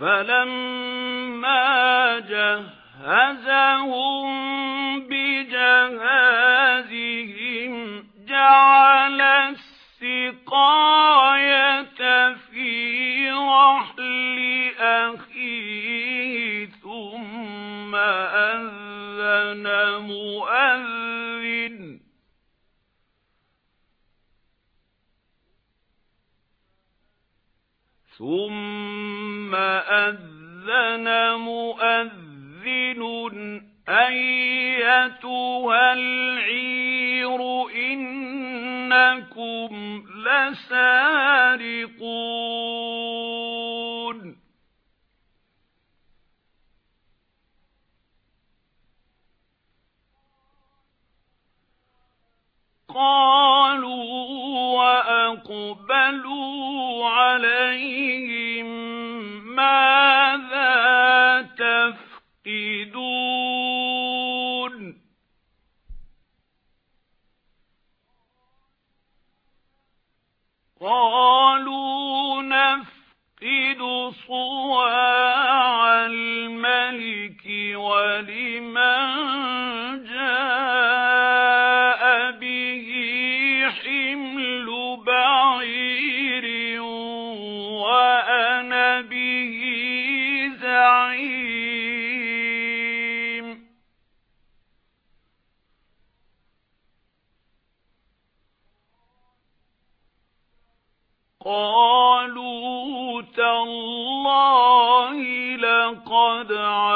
فَلَمَّا جَهَّزَهُم بِجَهَازِهِمْ جَعَلَ السِّقَايَةَ فِي رَحْلِ أَخِيهِ ثُمَّ أَذَّنَ مُؤَذِّنٌ. ثُمَّ أَذَّنَ مُؤَذِّنٌ أَيَّتُهَا الْعِيرُ إِنَّكُمْ لَسَارِقُونَ. قَالُوا وَأَقْبَلُوا الصلاة قَالُوا تَاللَّهِ لَقَدْ عَلِمْتُمْ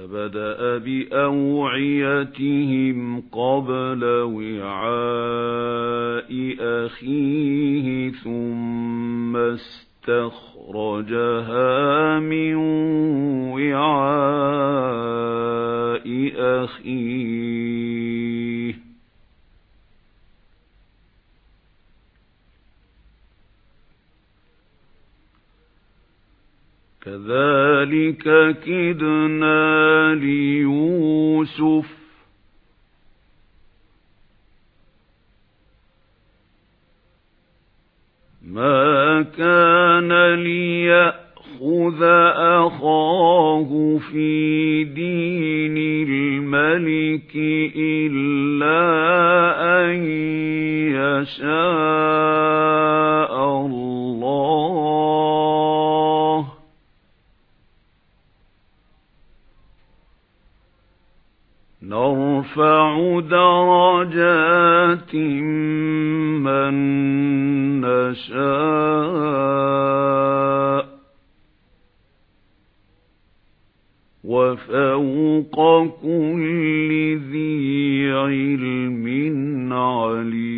فَبَدَأَ بِأَوْعِيَتِهِمْ قَبْلَ وِعَاءِ أَخِيهِ ثُمَّ اسْتَخْرَجَهَا مِنْ وِعَاءِ أَخِيهِ. كَذَلِكَ كِدْنَا لِيُوسُفَ. مَا كَانَ لِيَأْخُذَ أَخَاهُ فِي دِينِ الْمَلِكِ إِلَّا أَن يَشَاءَ. نَرْفَعُ دَرَجَاتٍ مَّن نَّشَاءُ وَفَوْقَ كُلِّ ذِي عِلْمٍ عَلِيمٌ.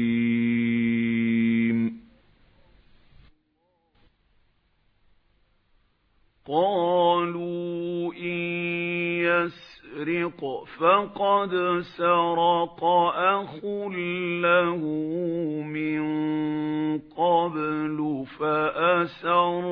قَالُوا يَسْرِقْ فَقَدْ سَرَقَ أَخٌ لَّهُ مِن قَبْلُ فَأَسَرَّهَا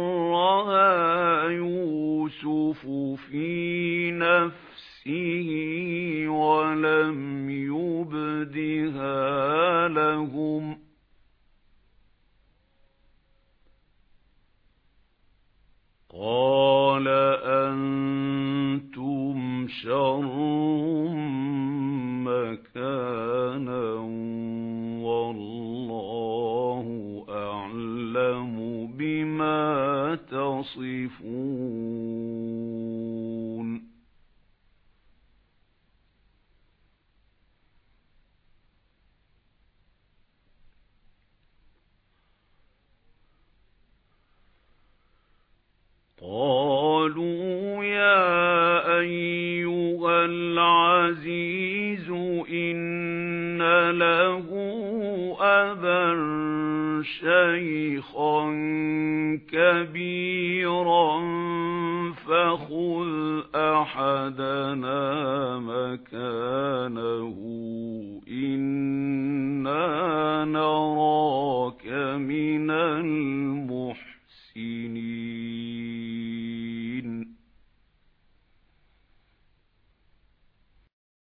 يَصِفُونَ قَالُوا يَا أَيُّهَا الْعَزِيزُ إِنَّ لَهُ أَبًا شَيْخًا كَبِيرًا. نَرَاكَ مِنَ الْمُحْسِنِينَ